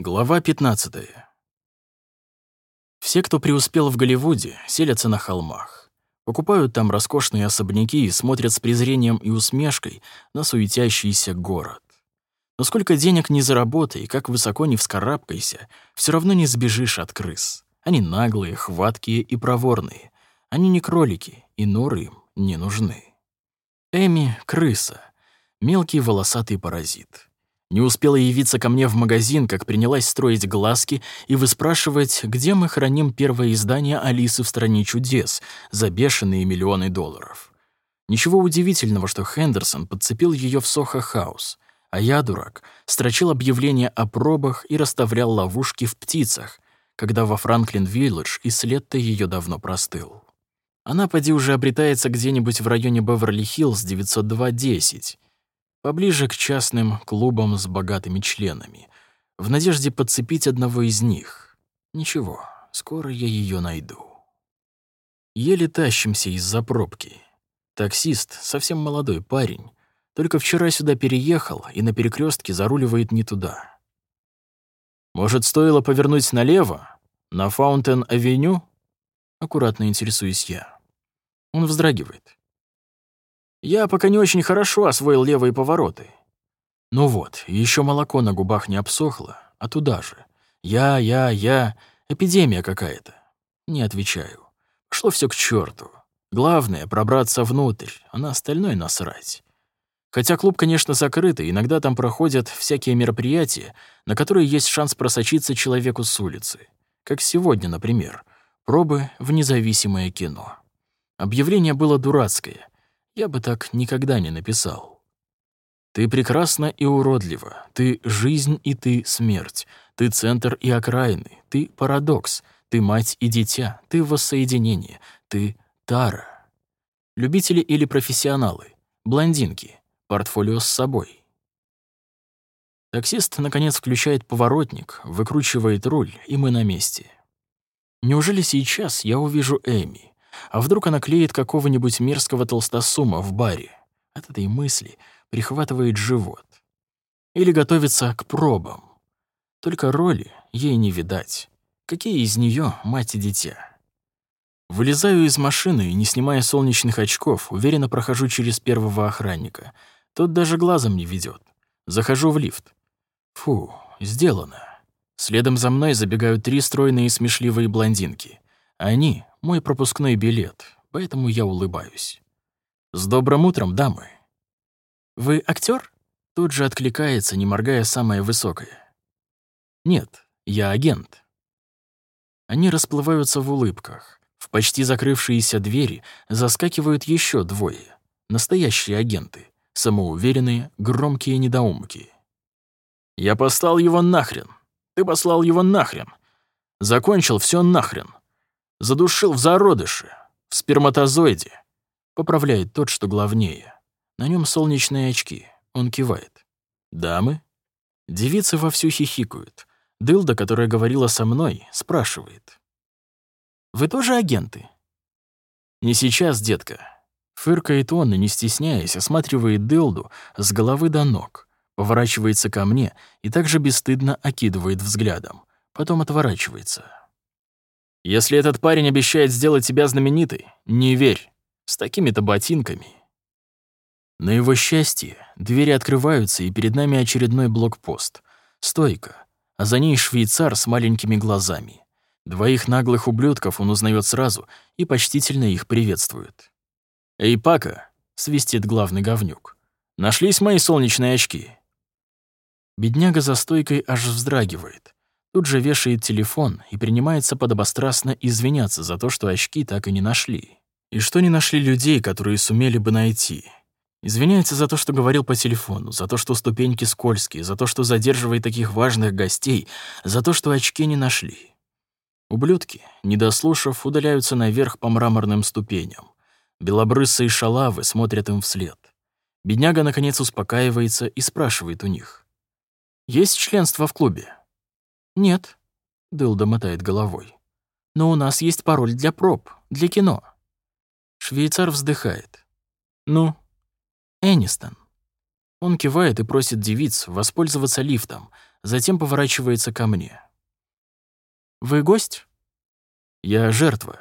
Глава 15. Все, кто преуспел в Голливуде, селятся на холмах. Покупают там роскошные особняки и смотрят с презрением и усмешкой на суетящийся город. Но сколько денег не заработай, как высоко не вскарабкайся, все равно не сбежишь от крыс. Они наглые, хваткие и проворные. Они не кролики, и норы им не нужны. Эми — крыса, мелкий волосатый паразит. Не успела явиться ко мне в магазин, как принялась строить глазки и выспрашивать, где мы храним первое издание «Алисы в стране чудес» за бешеные миллионы долларов. Ничего удивительного, что Хендерсон подцепил ее в Сохо-хаус, а я, дурак, строчил объявления о пробах и расставлял ловушки в птицах, когда во Франклин-Виллидж и след-то ее давно простыл. Она, поди, уже обретается где-нибудь в районе Беверли-Хиллз 902-10, поближе к частным клубам с богатыми членами, в надежде подцепить одного из них. Ничего, скоро я ее найду. Еле тащимся из-за пробки. Таксист, совсем молодой парень, только вчера сюда переехал и на перекрестке заруливает не туда. Может, стоило повернуть налево, на Фаунтен-авеню? Аккуратно интересуюсь я. Он вздрагивает. Я пока не очень хорошо освоил левые повороты. Ну вот, еще молоко на губах не обсохло, а туда же. Я, я, я, эпидемия какая-то. Не отвечаю. Пошло все к черту. Главное — пробраться внутрь, а на остальное насрать. Хотя клуб, конечно, закрыт, и иногда там проходят всякие мероприятия, на которые есть шанс просочиться человеку с улицы. Как сегодня, например, пробы в независимое кино. Объявление было дурацкое — я бы так никогда не написал. Ты прекрасна и уродлива, ты жизнь и ты смерть, ты центр и окраины, ты парадокс, ты мать и дитя, ты воссоединение, ты тара. Любители или профессионалы, блондинки, портфолио с собой. Таксист, наконец, включает поворотник, выкручивает руль, и мы на месте. Неужели сейчас я увижу Эми? А вдруг она клеит какого-нибудь мерзкого толстосума в баре? От этой мысли прихватывает живот. Или готовится к пробам. Только роли ей не видать. Какие из нее мать и дитя? Вылезаю из машины и, не снимая солнечных очков, уверенно прохожу через первого охранника. Тот даже глазом не ведет. Захожу в лифт. Фу, сделано. Следом за мной забегают три стройные и смешливые блондинки. Они — мой пропускной билет, поэтому я улыбаюсь. «С добрым утром, дамы!» «Вы актер? Тут же откликается, не моргая, самое высокое. «Нет, я агент». Они расплываются в улыбках. В почти закрывшиеся двери заскакивают еще двое. Настоящие агенты. Самоуверенные, громкие недоумки. «Я послал его нахрен! Ты послал его нахрен! Закончил все нахрен! Задушил в зародыше, в сперматозоиде. Поправляет тот, что главнее. На нем солнечные очки. Он кивает. Дамы? Девицы вовсю хихикают. Дылда, которая говорила со мной, спрашивает. «Вы тоже агенты?» «Не сейчас, детка». Фыркает он не стесняясь, осматривает Дылду с головы до ног, поворачивается ко мне и также бесстыдно окидывает взглядом, потом отворачивается. Если этот парень обещает сделать тебя знаменитой, не верь. С такими-то ботинками. На его счастье, двери открываются, и перед нами очередной блокпост. Стойка, а за ней швейцар с маленькими глазами. Двоих наглых ублюдков он узнает сразу и почтительно их приветствует. «Эй, Пака!» — свистит главный говнюк. «Нашлись мои солнечные очки?» Бедняга за стойкой аж вздрагивает. Тут же вешает телефон и принимается подобострастно извиняться за то, что очки так и не нашли. И что не нашли людей, которые сумели бы найти. Извиняется за то, что говорил по телефону, за то, что ступеньки скользкие, за то, что задерживает таких важных гостей, за то, что очки не нашли. Ублюдки, не дослушав, удаляются наверх по мраморным ступеням. Белобрысые шалавы смотрят им вслед. Бедняга, наконец, успокаивается и спрашивает у них. «Есть членство в клубе?» «Нет», — Дылда мотает головой. «Но у нас есть пароль для проб, для кино». Швейцар вздыхает. «Ну?» «Энистон». Он кивает и просит девиц воспользоваться лифтом, затем поворачивается ко мне. «Вы гость?» «Я жертва.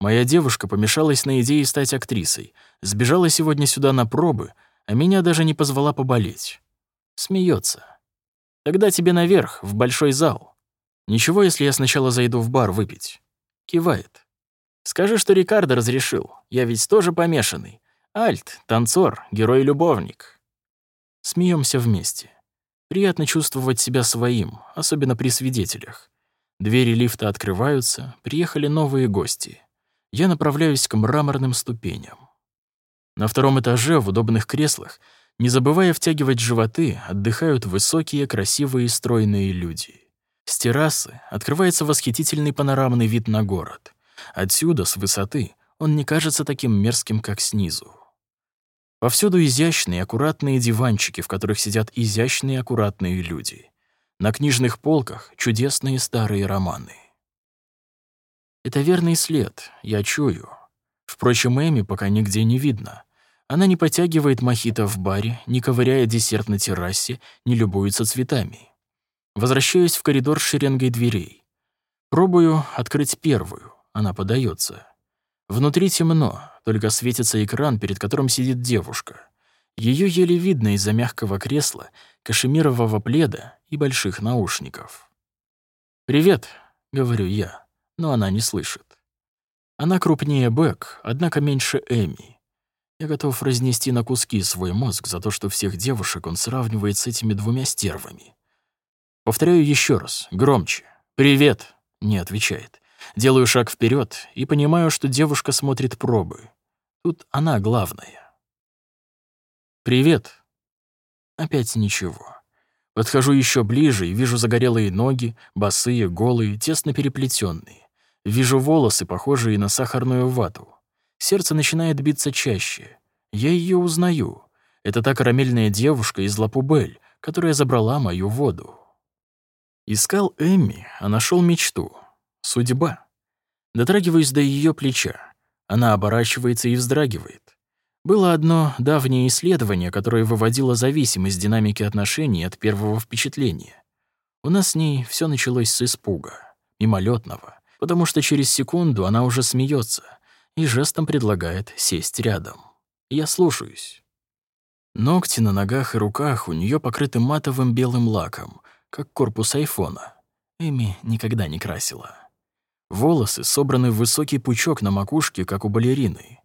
Моя девушка помешалась на идее стать актрисой, сбежала сегодня сюда на пробы, а меня даже не позвала поболеть. Смеется. Тогда тебе наверх, в большой зал. Ничего, если я сначала зайду в бар выпить. Кивает. Скажи, что Рикардо разрешил. Я ведь тоже помешанный. Альт, танцор, герой-любовник. Смеемся вместе. Приятно чувствовать себя своим, особенно при свидетелях. Двери лифта открываются, приехали новые гости. Я направляюсь к мраморным ступеням. На втором этаже, в удобных креслах, не забывая втягивать животы, отдыхают высокие, красивые, стройные люди. С террасы открывается восхитительный панорамный вид на город. Отсюда, с высоты, он не кажется таким мерзким, как снизу. Повсюду изящные, аккуратные диванчики, в которых сидят изящные, аккуратные люди. На книжных полках чудесные старые романы. Это верный след, я чую. Впрочем, Эми пока нигде не видно. Она не потягивает мохито в баре, не ковыряя десерт на террасе, не любуется цветами. Возвращаюсь в коридор с шеренгой дверей. Пробую открыть первую, она подается. Внутри темно, только светится экран, перед которым сидит девушка. Ее еле видно из-за мягкого кресла, кашемирового пледа и больших наушников. «Привет», — говорю я, но она не слышит. Она крупнее Бэк, однако меньше Эми. Я готов разнести на куски свой мозг за то, что всех девушек он сравнивает с этими двумя стервами. Повторяю еще раз, громче. «Привет», — не отвечает. Делаю шаг вперед и понимаю, что девушка смотрит пробы. Тут она главная. «Привет». Опять ничего. Подхожу еще ближе и вижу загорелые ноги, босые, голые, тесно переплетенные. Вижу волосы, похожие на сахарную вату. Сердце начинает биться чаще. Я ее узнаю. Это та карамельная девушка из Лапубель, которая забрала мою воду. Искал Эмми, а нашел мечту. Судьба. Дотрагиваюсь до ее плеча. Она оборачивается и вздрагивает. Было одно давнее исследование, которое выводило зависимость динамики отношений от первого впечатления. У нас с ней все началось с испуга, мимолетного, потому что через секунду она уже смеется и жестом предлагает сесть рядом. Я слушаюсь. Ногти на ногах и руках у нее покрыты матовым белым лаком, как корпус айфона. Эми никогда не красила. Волосы собраны в высокий пучок на макушке, как у балерины.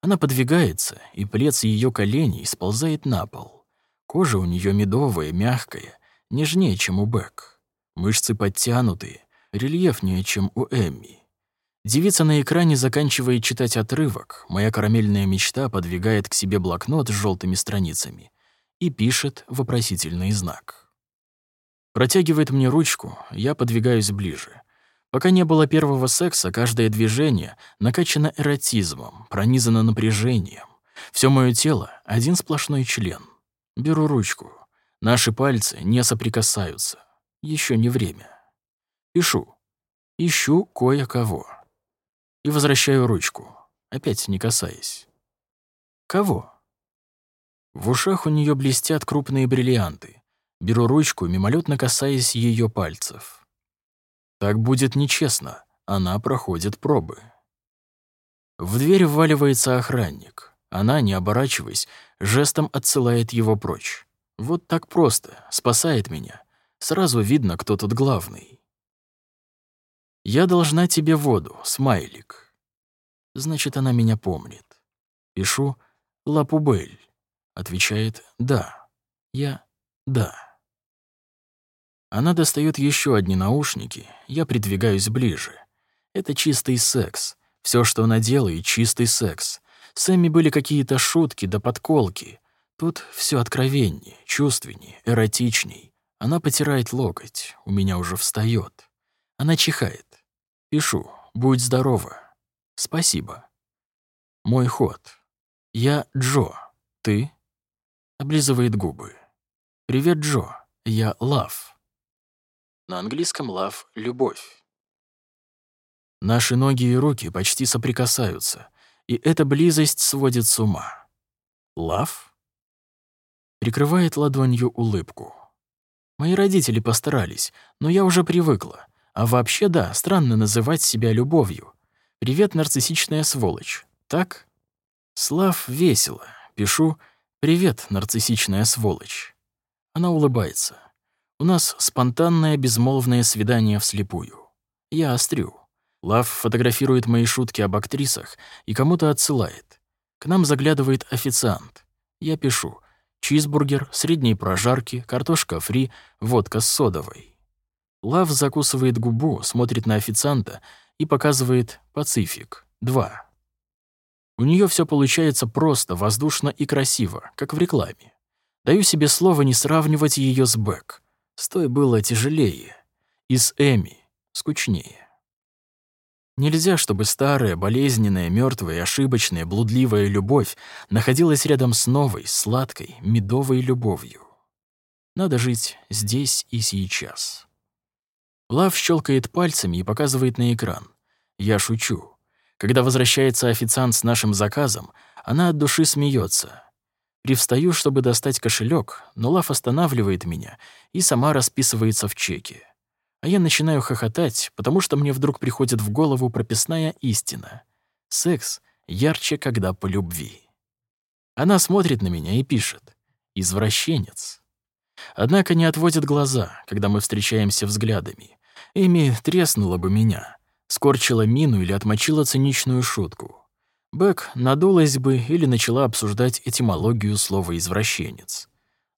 Она подвигается, и плед с ее коленей сползает на пол. Кожа у нее медовая, мягкая, нежнее, чем у Бек. Мышцы подтянутые, рельефнее, чем у Эмми. Девица на экране заканчивает читать отрывок. Моя карамельная мечта подвигает к себе блокнот с желтыми страницами и пишет вопросительный знак. Протягивает мне ручку, я подвигаюсь ближе. Пока не было первого секса, каждое движение накачано эротизмом, пронизано напряжением. Все мое тело — один сплошной член. Беру ручку. Наши пальцы не соприкасаются. Еще не время. Пишу. Ищу кое-кого. И возвращаю ручку, опять не касаясь. Кого? В ушах у нее блестят крупные бриллианты. Беру ручку, мимолетно касаясь ее пальцев. Так будет нечестно. Она проходит пробы. В дверь вваливается охранник. Она, не оборачиваясь, жестом отсылает его прочь. Вот так просто, спасает меня. Сразу видно, кто тут главный. «Я должна тебе воду, смайлик». Значит, она меня помнит. Пишу «Лапубель». Отвечает «Да». Я «Да». Она достает еще одни наушники, я придвигаюсь ближе. Это чистый секс. Все, что она делает, чистый секс. С Эмми были какие-то шутки да подколки. Тут все откровеннее, чувственнее, эротичней. Она потирает локоть, у меня уже встает. Она чихает. Пишу «Будь здорова». «Спасибо». Мой ход. Я Джо. Ты? Облизывает губы. «Привет, Джо. Я Лав». На английском love — любовь. Наши ноги и руки почти соприкасаются, и эта близость сводит с ума. Лав? Прикрывает ладонью улыбку. Мои родители постарались, но я уже привыкла. А вообще да, странно называть себя любовью. Привет, нарциссичная сволочь. Так? Слав весело. Пишу «Привет, нарциссичная сволочь». Она улыбается. У нас спонтанное безмолвное свидание вслепую. Я острю. Лав фотографирует мои шутки об актрисах и кому-то отсылает. К нам заглядывает официант. Я пишу «Чизбургер, средней прожарки, картошка фри, водка с содовой». Лав закусывает губу, смотрит на официанта и показывает «Пацифик. 2». У нее все получается просто, воздушно и красиво, как в рекламе. Даю себе слово не сравнивать ее с Бэк. С той было тяжелее. И с Эми скучнее. Нельзя, чтобы старая, болезненная, мертвая, ошибочная, блудливая любовь находилась рядом с новой, сладкой, медовой любовью. Надо жить здесь и сейчас. Лав щелкает пальцами и показывает на экран. Я шучу. Когда возвращается официант с нашим заказом, она от души смеется. Привстаю, чтобы достать кошелек, но Лав останавливает меня и сама расписывается в чеке. А я начинаю хохотать, потому что мне вдруг приходит в голову прописная истина. Секс ярче, когда по любви. Она смотрит на меня и пишет «Извращенец». Однако не отводит глаза, когда мы встречаемся взглядами. Эми треснула бы меня скорчила мину или отмочила циничную шутку. Бэк надулась бы или начала обсуждать этимологию слова «извращенец».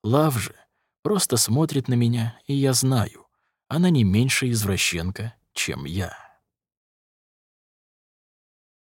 Лав же просто смотрит на меня, и я знаю, она не меньше извращенка, чем я.